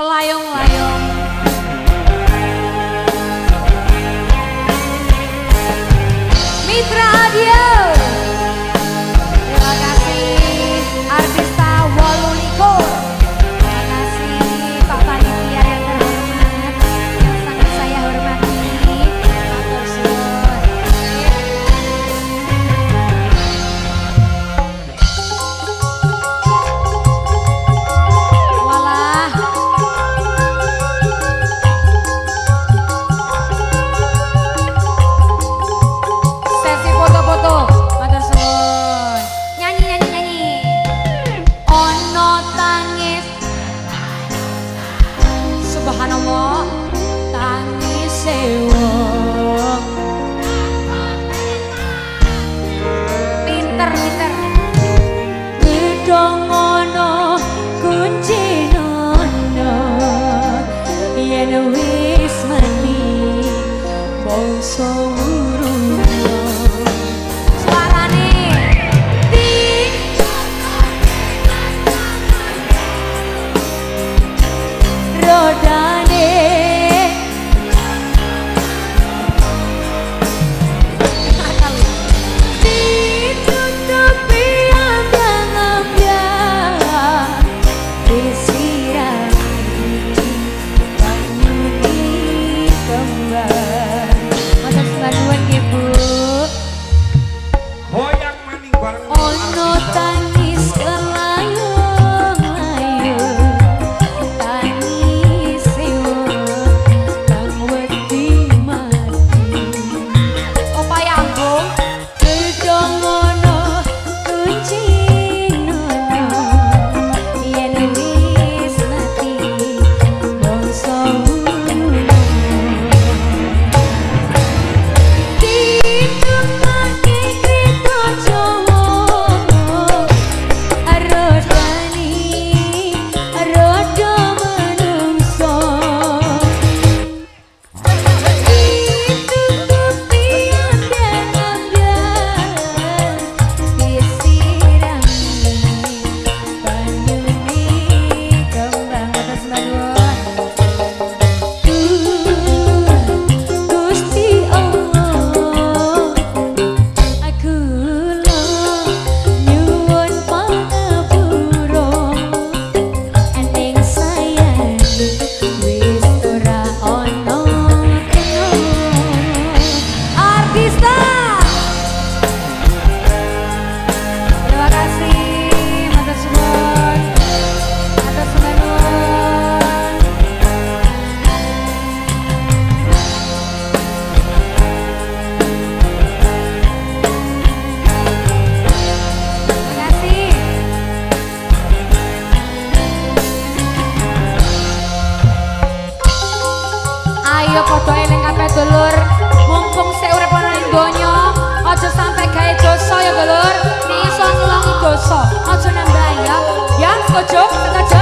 Kelayong-layong. Mitra Adio Tanya. co, o co nam daje? Jak skoczył, to znaczy